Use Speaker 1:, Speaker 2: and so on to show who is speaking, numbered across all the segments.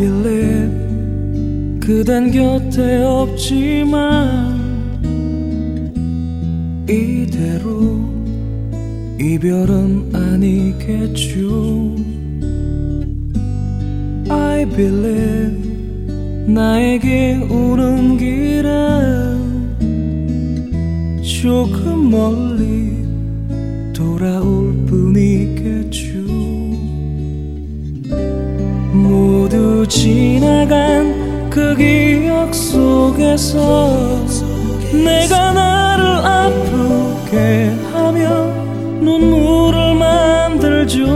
Speaker 1: believe 그댄 곁에 없지만 이대로 이별은 아니겠죠. I believe 나에게 오는 길은 조금 멀리 돌아올 뿐이겠죠 지나간 그 기억 속에서 내가 나를 아프게 하며 눈물을 만들죠.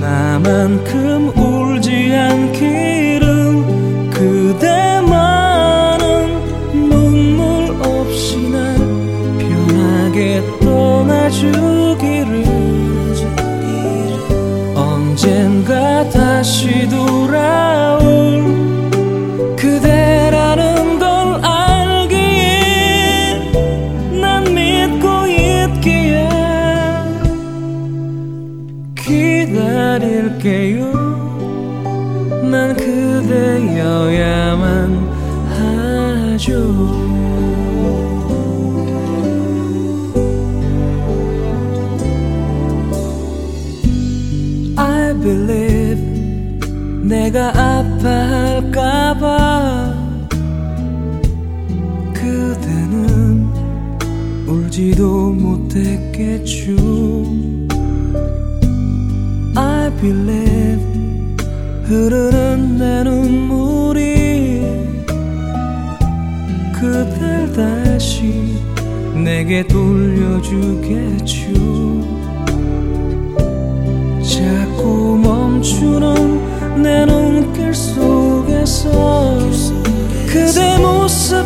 Speaker 1: 나만큼 울지 않기를 그대만은 눈물 없이 날 편하게 떠나주 기다릴게요. 난 그대여야만 하죠. I believe 내가 아파할까봐 그대는 울지도 못했겠죠 believe 흐르는 내 눈물이 그댈 다시 내게 돌려주겠죠. 자꾸 멈추는 내 눈길 속에서 그대 모습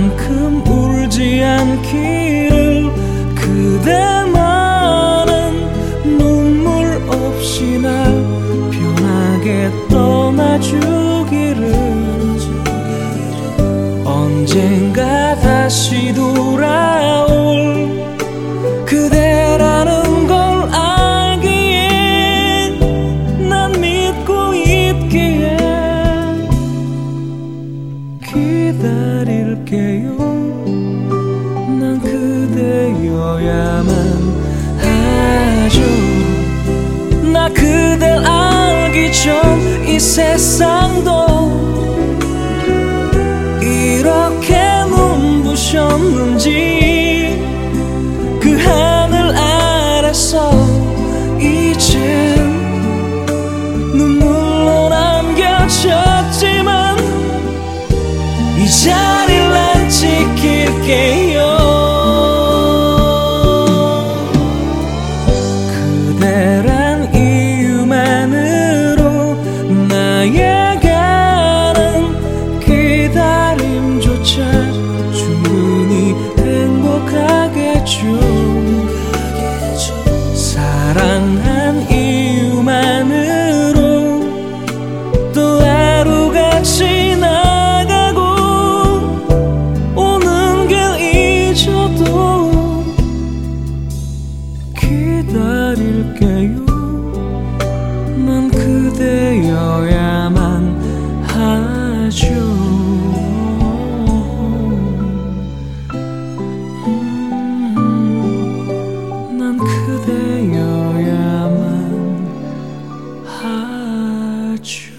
Speaker 1: 만큼 울지 않기를 그대만은 눈물 없이 날 편하게 떠나주기를. 언젠가 다시 그대여야만 하죠 나 그댈 알기 전 이 세상도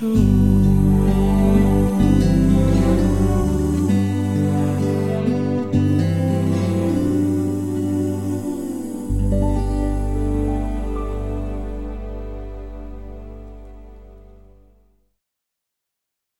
Speaker 1: true.